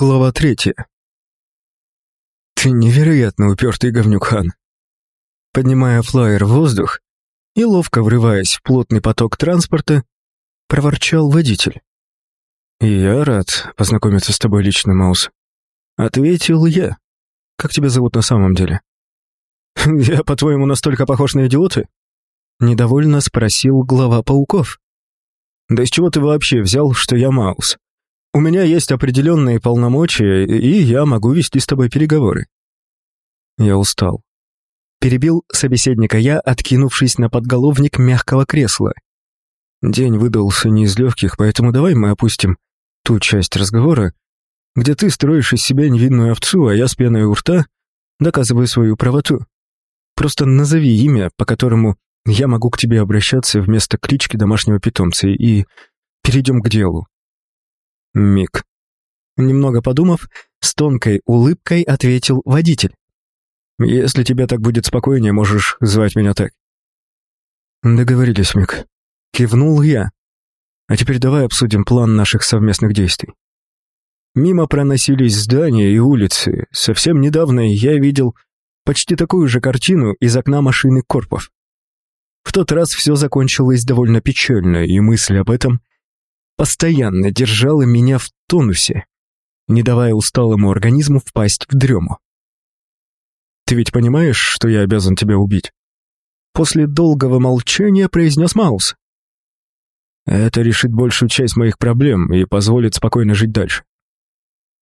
Глава третья. Ты невероятно упертый говнюк, Хан. Поднимая флайер в воздух и ловко врываясь в плотный поток транспорта, проворчал водитель. «Я рад познакомиться с тобой лично, Маус», — ответил я. «Как тебя зовут на самом деле?» «Я, по-твоему, настолько похож на идиоты?» Недовольно спросил глава пауков. «Да из чего ты вообще взял, что я Маус?» У меня есть определенные полномочия, и я могу вести с тобой переговоры». Я устал. Перебил собеседника я, откинувшись на подголовник мягкого кресла. День выдался не из легких, поэтому давай мы опустим ту часть разговора, где ты строишь из себя невинную овцу, а я с пеной у рта доказываю свою правоту. Просто назови имя, по которому я могу к тебе обращаться вместо клички домашнего питомца, и перейдем к делу. Миг. Немного подумав, с тонкой улыбкой ответил водитель. «Если тебе так будет спокойнее, можешь звать меня так». «Договорились, Мик». Кивнул я. «А теперь давай обсудим план наших совместных действий». Мимо проносились здания и улицы. Совсем недавно я видел почти такую же картину из окна машины Корпов. В тот раз все закончилось довольно печально, и мысль об этом постоянно держала меня в тонусе, не давая усталому организму впасть в дрему. «Ты ведь понимаешь, что я обязан тебя убить?» После долгого молчания произнес Маус. «Это решит большую часть моих проблем и позволит спокойно жить дальше».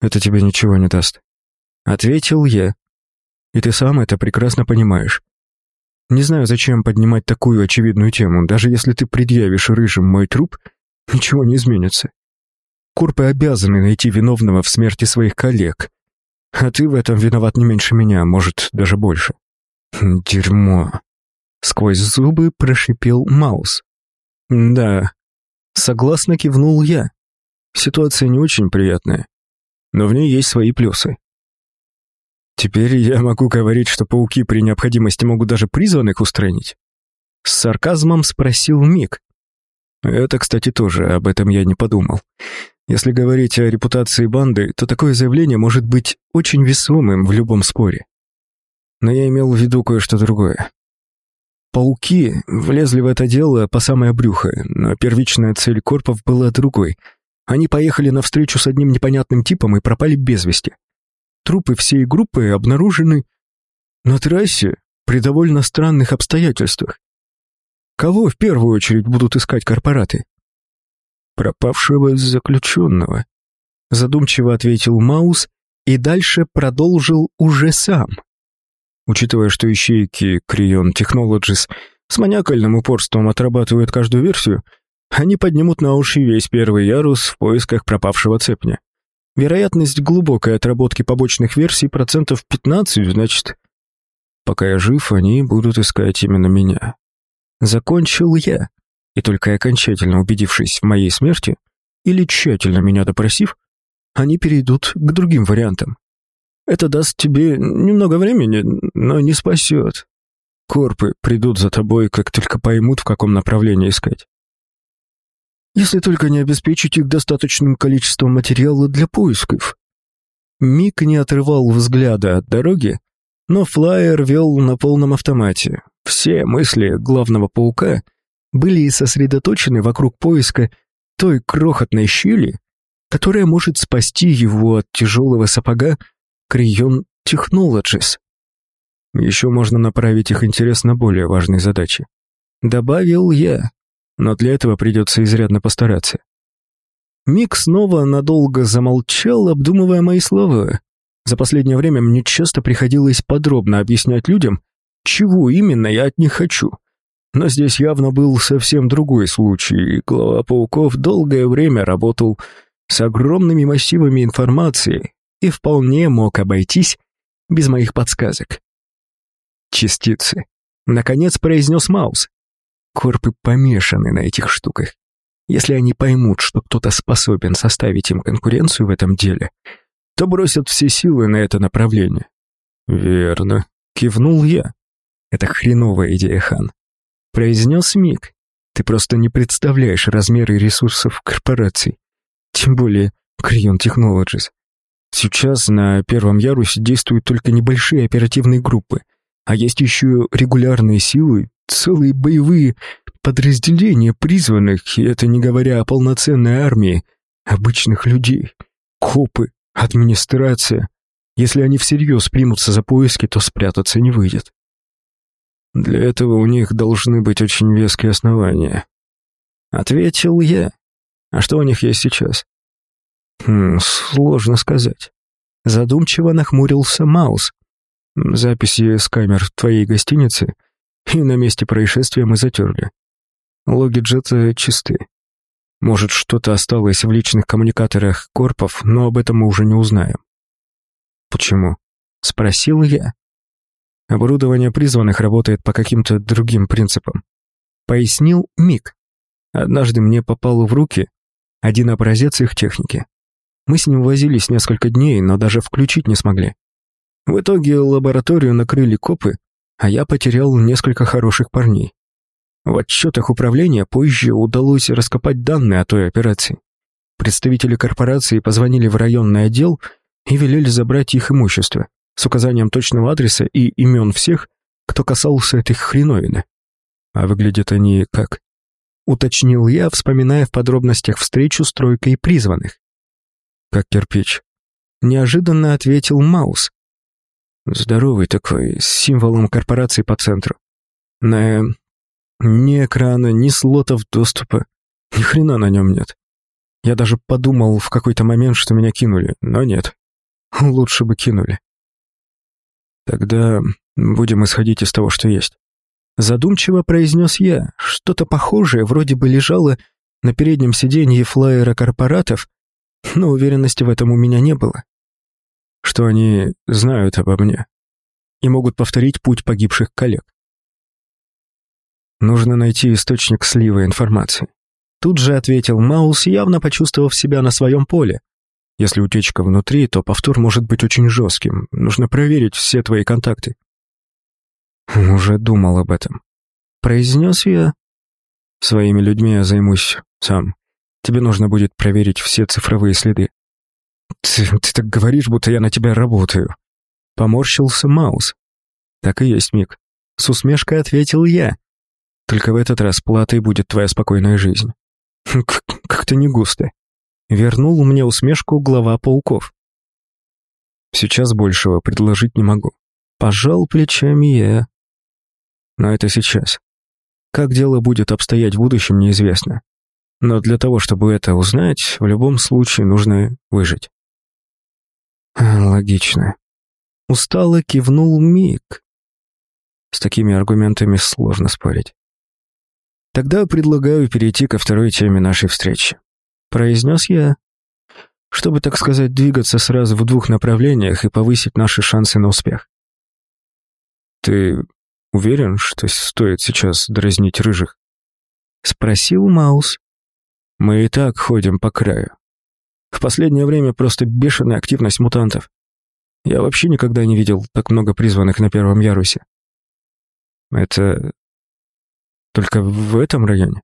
«Это тебе ничего не даст», — ответил я. «И ты сам это прекрасно понимаешь. Не знаю, зачем поднимать такую очевидную тему, даже если ты предъявишь рыжим мой труп — ничего не изменится. Курпы обязаны найти виновного в смерти своих коллег. А ты в этом виноват не меньше меня, может, даже больше. Дерьмо. Сквозь зубы прошипел Маус. Да, согласно кивнул я. Ситуация не очень приятная, но в ней есть свои плюсы. Теперь я могу говорить, что пауки при необходимости могут даже призванных устранить. С сарказмом спросил Мик. Это, кстати, тоже, об этом я не подумал. Если говорить о репутации банды, то такое заявление может быть очень весомым в любом споре. Но я имел в виду кое-что другое. Пауки влезли в это дело по самое брюхо, но первичная цель корпов была другой. Они поехали навстречу с одним непонятным типом и пропали без вести. Трупы всей группы обнаружены на трассе при довольно странных обстоятельствах. Кого в первую очередь будут искать корпораты? Пропавшего заключенного. Задумчиво ответил Маус и дальше продолжил уже сам. Учитывая, что ищейки Крион Technologies с маниакальным упорством отрабатывают каждую версию, они поднимут на уши весь первый ярус в поисках пропавшего цепня. Вероятность глубокой отработки побочных версий процентов 15, значит, пока я жив, они будут искать именно меня. Закончил я, и только окончательно убедившись в моей смерти, или тщательно меня допросив, они перейдут к другим вариантам. Это даст тебе немного времени, но не спасет. Корпы придут за тобой, как только поймут, в каком направлении искать. Если только не обеспечить их достаточным количеством материала для поисков. Мик не отрывал взгляда от дороги, но флайер вел на полном автомате, все мысли главного паука были сосредоточены вокруг поиска той крохотной щели, которая может спасти его от тяжелого сапога Крион Technologies. Еще можно направить их интерес на более важные задачи. Добавил я, но для этого придется изрядно постараться. Мик снова надолго замолчал, обдумывая мои слова. За последнее время мне часто приходилось подробно объяснять людям, чего именно я от них хочу. Но здесь явно был совсем другой случай, и глава пауков долгое время работал с огромными массивами информации и вполне мог обойтись без моих подсказок. «Частицы», — наконец произнес Маус. Корпы помешаны на этих штуках. Если они поймут, что кто-то способен составить им конкуренцию в этом деле, то бросят все силы на это направление. «Верно», — кивнул я. Это хреновая идея, Хан. Произнес Мик. Ты просто не представляешь размеры ресурсов корпораций. Тем более Крион Technologies. Сейчас на первом ярусе действуют только небольшие оперативные группы, а есть еще регулярные силы, целые боевые подразделения призванных, и это не говоря о полноценной армии обычных людей, копы, администрация. Если они всерьез примутся за поиски, то спрятаться не выйдет. Для этого у них должны быть очень веские основания. Ответил я. А что у них есть сейчас? Хм, сложно сказать. Задумчиво нахмурился Маус. Записи с камер твоей гостинице и на месте происшествия мы затерли. Логи джета чисты. Может, что-то осталось в личных коммуникаторах корпов, но об этом мы уже не узнаем. Почему? Спросил я. Оборудование призванных работает по каким-то другим принципам. Пояснил Мик. Однажды мне попал в руки один образец их техники. Мы с ним возились несколько дней, но даже включить не смогли. В итоге лабораторию накрыли копы, а я потерял несколько хороших парней. В отчетах управления позже удалось раскопать данные о той операции. Представители корпорации позвонили в районный отдел и велели забрать их имущество с указанием точного адреса и имен всех, кто касался этой хреновины. А выглядят они как? Уточнил я, вспоминая в подробностях встречу с тройкой призванных. Как кирпич. Неожиданно ответил Маус. Здоровый такой, с символом корпорации по центру. На... Ни экрана, ни слотов доступа. Ни хрена на нем нет. Я даже подумал в какой-то момент, что меня кинули, но нет. Лучше бы кинули. Тогда будем исходить из того, что есть. Задумчиво произнес я. Что-то похожее вроде бы лежало на переднем сиденье флайера корпоратов, но уверенности в этом у меня не было. Что они знают обо мне и могут повторить путь погибших коллег. Нужно найти источник слива информации. Тут же ответил Маус, явно почувствовав себя на своем поле. Если утечка внутри, то повтор может быть очень жестким. Нужно проверить все твои контакты. Уже думал об этом. Произнес я. Своими людьми я займусь сам. Тебе нужно будет проверить все цифровые следы. Ты, ты так говоришь, будто я на тебя работаю. Поморщился Маус. Так и есть, Мик. С усмешкой ответил я. Только в этот раз платой будет твоя спокойная жизнь. Как-то не густо. Вернул мне усмешку глава пауков. Сейчас большего предложить не могу. Пожал плечами я. Но это сейчас. Как дело будет обстоять в будущем, неизвестно. Но для того, чтобы это узнать, в любом случае нужно выжить. Логично. Устало кивнул Мик. С такими аргументами сложно спорить. Тогда предлагаю перейти ко второй теме нашей встречи произнес я, чтобы, так сказать, двигаться сразу в двух направлениях и повысить наши шансы на успех. «Ты уверен, что стоит сейчас дразнить рыжих?» — спросил Маус. «Мы и так ходим по краю. В последнее время просто бешеная активность мутантов. Я вообще никогда не видел так много призванных на первом ярусе. Это только в этом районе?»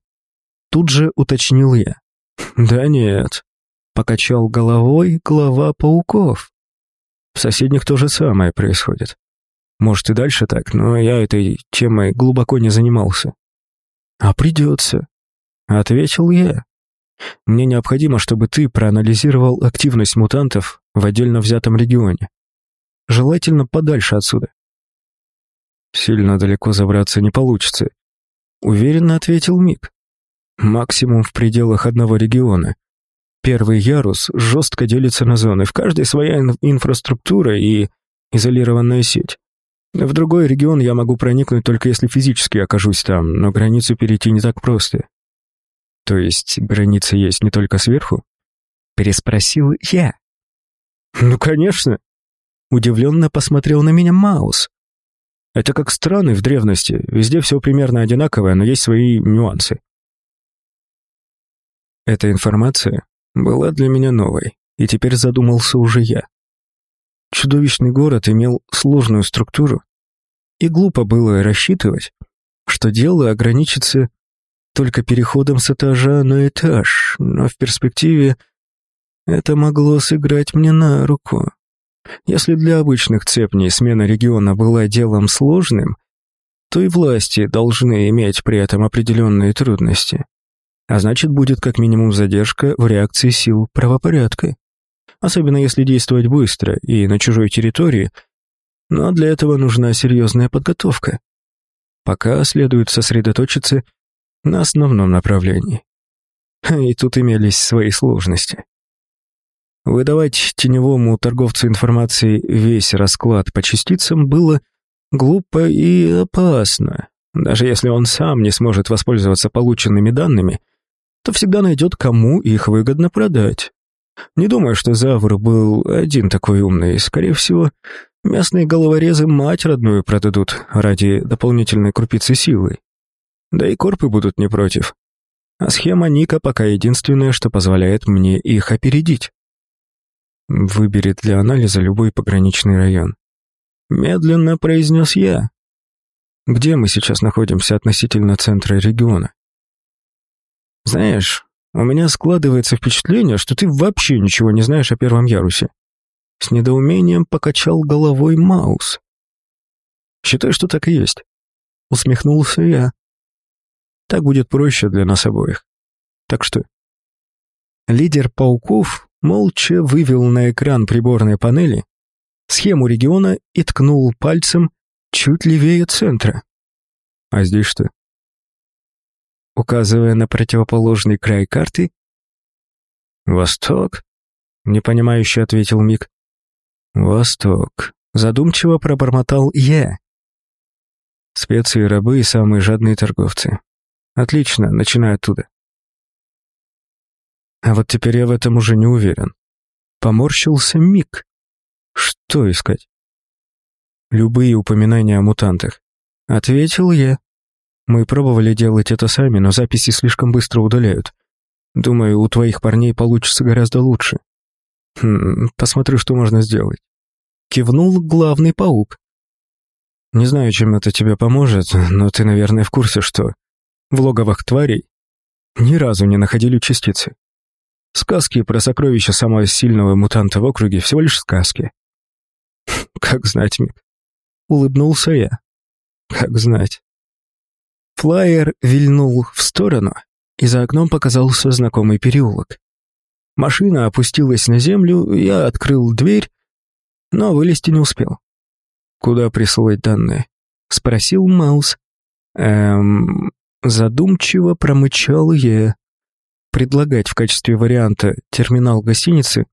Тут же уточнил я. «Да нет», — покачал головой глава пауков. «В соседних то же самое происходит. Может и дальше так, но я этой темой глубоко не занимался». «А придется», — ответил я. «Мне необходимо, чтобы ты проанализировал активность мутантов в отдельно взятом регионе. Желательно подальше отсюда». «Сильно далеко забраться не получится», — уверенно ответил Мик максимум в пределах одного региона. Первый ярус жестко делится на зоны, в каждой своя инфраструктура и изолированная сеть. В другой регион я могу проникнуть только если физически окажусь там, но границу перейти не так просто. То есть граница есть не только сверху? Переспросил я. Ну, конечно. Удивленно посмотрел на меня Маус. Это как страны в древности, везде все примерно одинаковое, но есть свои нюансы. Эта информация была для меня новой, и теперь задумался уже я. Чудовищный город имел сложную структуру, и глупо было рассчитывать, что дело ограничится только переходом с этажа на этаж, но в перспективе Это могло сыграть мне на руку. Если для обычных цепней смена региона была делом сложным, то и власти должны иметь при этом определенные трудности. А значит, будет как минимум задержка в реакции сил правопорядка. Особенно если действовать быстро и на чужой территории, но для этого нужна серьезная подготовка. Пока следует сосредоточиться на основном направлении. И тут имелись свои сложности. Выдавать теневому торговцу информации весь расклад по частицам было глупо и опасно. Даже если он сам не сможет воспользоваться полученными данными, то всегда найдет, кому их выгодно продать. Не думаю, что Завр был один такой умный. Скорее всего, местные головорезы мать родную продадут ради дополнительной крупицы силы. Да и корпы будут не против. А схема Ника пока единственное, что позволяет мне их опередить. Выберет для анализа любой пограничный район. Медленно произнес я. Где мы сейчас находимся относительно центра региона? Знаешь, у меня складывается впечатление, что ты вообще ничего не знаешь о первом ярусе. С недоумением покачал головой Маус. Считай, что так и есть. Усмехнулся я. Так будет проще для нас обоих. Так что... Лидер пауков молча вывел на экран приборной панели схему региона и ткнул пальцем чуть левее центра. А здесь что? Указывая на противоположный край карты. «Восток?» — непонимающе ответил Мик. «Восток», — задумчиво пробормотал я. Специи, рабы и самые жадные торговцы. Отлично, начинаю оттуда. А вот теперь я в этом уже не уверен. Поморщился Мик. Что искать? Любые упоминания о мутантах. Ответил я. Мы пробовали делать это сами, но записи слишком быстро удаляют. Думаю, у твоих парней получится гораздо лучше. Хм, посмотрю, что можно сделать. Кивнул главный паук. Не знаю, чем это тебе поможет, но ты, наверное, в курсе, что в логовах тварей ни разу не находили частицы. Сказки про сокровища самого сильного мутанта в округе всего лишь сказки. Как знать, Мик. Улыбнулся я. Как знать. Флайер вильнул в сторону, и за окном показался знакомый переулок. Машина опустилась на землю, я открыл дверь, но вылезти не успел. «Куда присылать данные?» — спросил Маус. «Эм...» Задумчиво промычал я. Предлагать в качестве варианта терминал гостиницы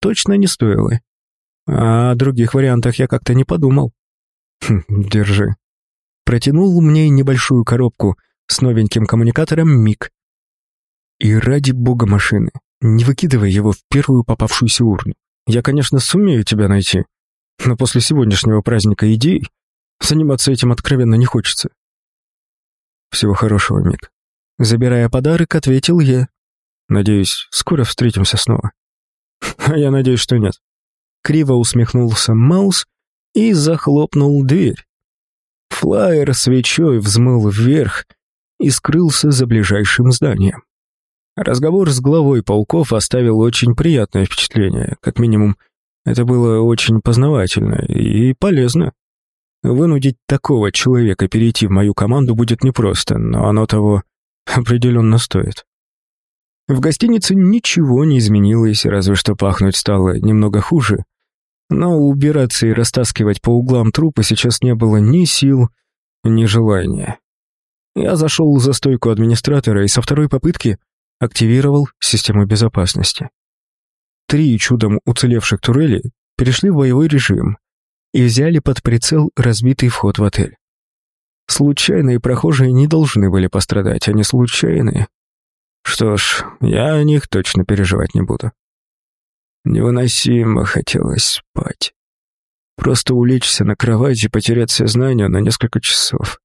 точно не стоило. А о других вариантах я как-то не подумал. Хм, держи. Протянул мне небольшую коробку с новеньким коммуникатором МИГ. И ради бога машины, не выкидывай его в первую попавшуюся урну. Я, конечно, сумею тебя найти, но после сегодняшнего праздника идей заниматься этим откровенно не хочется. Всего хорошего, Мик. Забирая подарок, ответил я. Надеюсь, скоро встретимся снова. А я надеюсь, что нет. Криво усмехнулся Маус и захлопнул дверь. Флайер свечой взмыл вверх и скрылся за ближайшим зданием. Разговор с главой полков оставил очень приятное впечатление. Как минимум, это было очень познавательно и полезно. Вынудить такого человека перейти в мою команду будет непросто, но оно того определенно стоит. В гостинице ничего не изменилось, разве что пахнуть стало немного хуже. Но убираться и растаскивать по углам трупы сейчас не было ни сил, ни желания. Я зашел за стойку администратора и со второй попытки активировал систему безопасности. Три чудом уцелевших турели перешли в боевой режим и взяли под прицел разбитый вход в отель. Случайные прохожие не должны были пострадать, не случайные. Что ж, я о них точно переживать не буду. Невыносимо хотелось спать. Просто улечься на кровать и потерять сознание на несколько часов.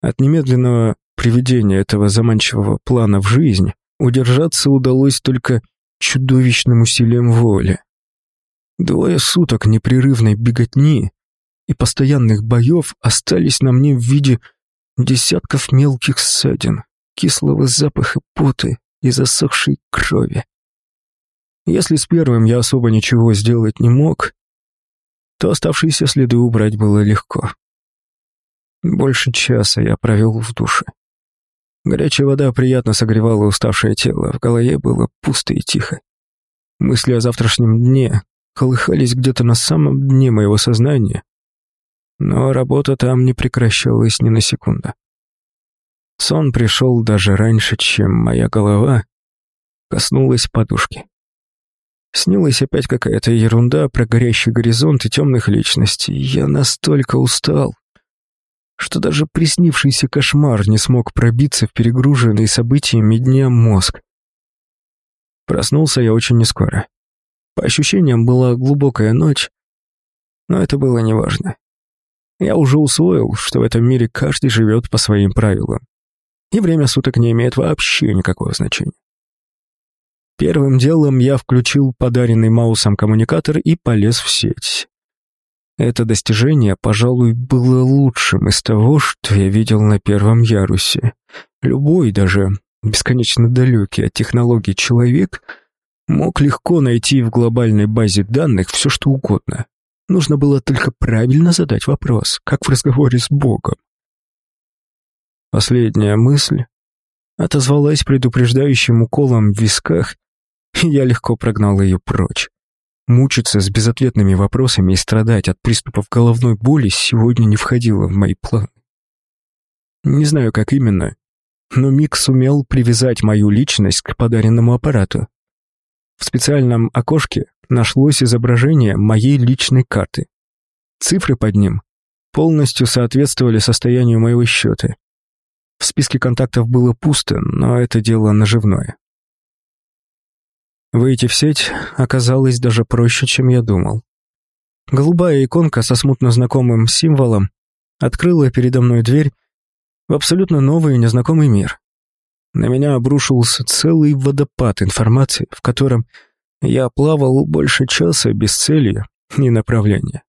От немедленного приведения этого заманчивого плана в жизнь удержаться удалось только чудовищным усилием воли. Двое суток непрерывной беготни и постоянных боев остались на мне в виде десятков мелких ссадин, кислого запаха пота и засохшей крови. Если с первым я особо ничего сделать не мог, то оставшиеся следы убрать было легко. Больше часа я провел в душе. Горячая вода приятно согревала уставшее тело, в голове было пусто и тихо. Мысли о завтрашнем дне колыхались где-то на самом дне моего сознания, но работа там не прекращалась ни на секунду. Сон пришел даже раньше, чем моя голова коснулась подушки. Снилась опять какая-то ерунда про горящий горизонт и темных личностей. Я настолько устал, что даже приснившийся кошмар не смог пробиться в перегруженный событиями дня мозг. Проснулся я очень нескоро. По ощущениям, была глубокая ночь, но это было неважно. Я уже усвоил, что в этом мире каждый живет по своим правилам, и время суток не имеет вообще никакого значения. Первым делом я включил подаренный Маусом коммуникатор и полез в сеть. Это достижение, пожалуй, было лучшим из того, что я видел на первом ярусе. Любой, даже бесконечно далекий от технологий человек, мог легко найти в глобальной базе данных все, что угодно. Нужно было только правильно задать вопрос, как в разговоре с Богом. Последняя мысль отозвалась предупреждающим уколом в висках я легко прогнал ее прочь. Мучиться с безответными вопросами и страдать от приступов головной боли сегодня не входило в мои планы. Не знаю, как именно, но Мик сумел привязать мою личность к подаренному аппарату. В специальном окошке нашлось изображение моей личной карты. Цифры под ним полностью соответствовали состоянию моего счета. В списке контактов было пусто, но это дело наживное. Выйти в сеть оказалось даже проще, чем я думал. Голубая иконка со смутно знакомым символом открыла передо мной дверь в абсолютно новый и незнакомый мир. На меня обрушился целый водопад информации, в котором я плавал больше часа без цели и направления.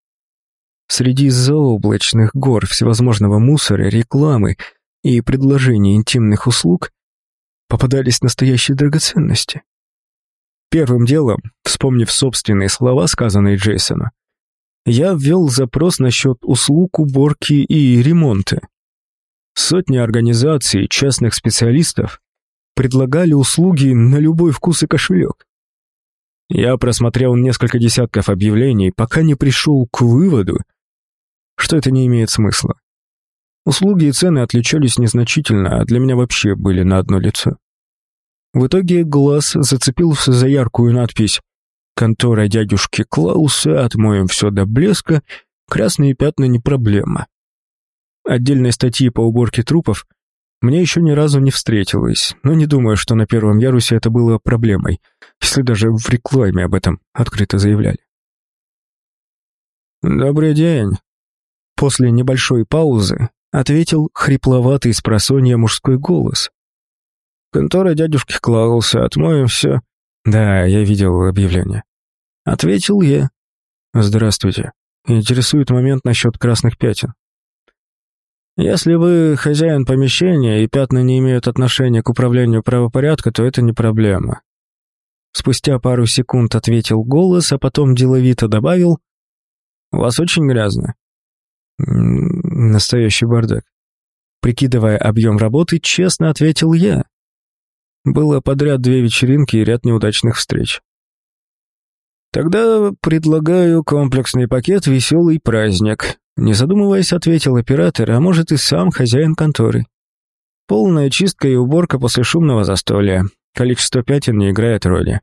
Среди заоблачных гор всевозможного мусора, рекламы и предложений интимных услуг попадались настоящие драгоценности. Первым делом, вспомнив собственные слова, сказанные Джейсону, я ввел запрос насчет услуг уборки и ремонта. Сотни организаций и частных специалистов предлагали услуги на любой вкус и кошелек. Я просмотрел несколько десятков объявлений, пока не пришел к выводу, что это не имеет смысла. Услуги и цены отличались незначительно, а для меня вообще были на одно лицо. В итоге глаз зацепился за яркую надпись «Контора дядюшки Клауса, отмоем все до блеска, красные пятна не проблема». Отдельной статьи по уборке трупов мне еще ни разу не встретилось, но не думаю, что на первом ярусе это было проблемой, если даже в рекламе об этом открыто заявляли. «Добрый день!» После небольшой паузы ответил хрипловатый с просонья мужской голос, Контора дядюшки Клауса, отмоем все. Да, я видел объявление. Ответил я. Здравствуйте. Интересует момент насчет красных пятен. Если вы хозяин помещения и пятна не имеют отношения к управлению правопорядка, то это не проблема. Спустя пару секунд ответил голос, а потом деловито добавил. «У вас очень грязно». «Настоящий бардак». Прикидывая объем работы, честно ответил я. Было подряд две вечеринки и ряд неудачных встреч. «Тогда предлагаю комплексный пакет «Веселый праздник», не задумываясь, ответил оператор, а может и сам хозяин конторы. Полная чистка и уборка после шумного застолья. Количество пятен не играет роли.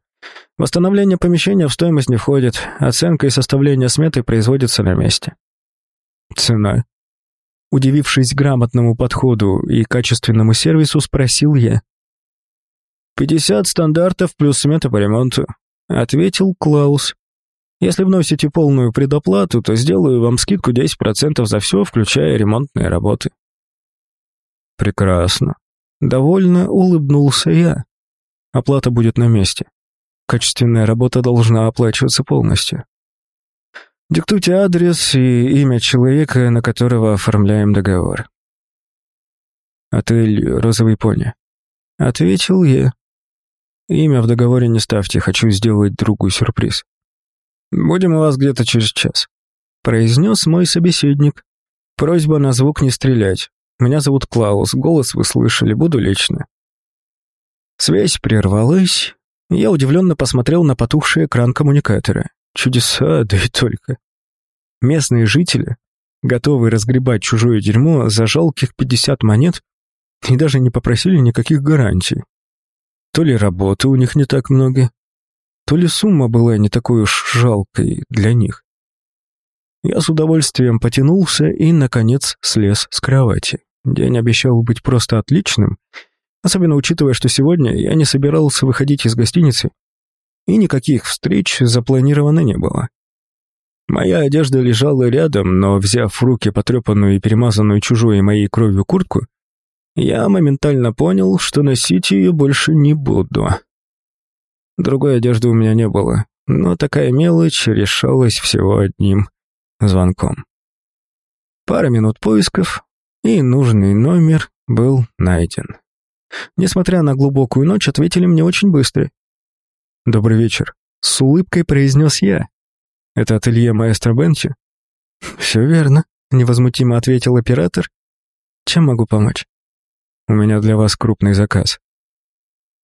Восстановление помещения в стоимость не входит, оценка и составление сметы производятся на месте. Цена. Удивившись грамотному подходу и качественному сервису, спросил я. «Пятьдесят стандартов плюс смета по ремонту», — ответил Клаус. «Если вносите полную предоплату, то сделаю вам скидку 10% за все, включая ремонтные работы». «Прекрасно». Довольно улыбнулся я. Оплата будет на месте. Качественная работа должна оплачиваться полностью. Диктуйте адрес и имя человека, на которого оформляем договор. Отель «Розовый пони». Ответил я. Имя в договоре не ставьте, хочу сделать другу сюрприз. Будем у вас где-то через час», — произнес мой собеседник. «Просьба на звук не стрелять. Меня зовут Клаус, голос вы слышали, буду лично». Связь прервалась, я удивленно посмотрел на потухший экран коммуникатора. Чудеса, да и только. Местные жители, готовые разгребать чужое дерьмо за жалких 50 монет, и даже не попросили никаких гарантий. То ли работы у них не так много, то ли сумма была не такой уж жалкой для них. Я с удовольствием потянулся и, наконец, слез с кровати. День обещал быть просто отличным, особенно учитывая, что сегодня я не собирался выходить из гостиницы, и никаких встреч запланировано не было. Моя одежда лежала рядом, но, взяв в руки потрепанную и перемазанную чужой моей кровью куртку, я моментально понял, что носить ее больше не буду. Другой одежды у меня не было, но такая мелочь решалась всего одним звонком. Пара минут поисков, и нужный номер был найден. Несмотря на глубокую ночь, ответили мне очень быстро. «Добрый вечер», — с улыбкой произнес я. «Это ателье маэстро Бенчи?» «Все верно», — невозмутимо ответил оператор. «Чем могу помочь?» «У меня для вас крупный заказ»,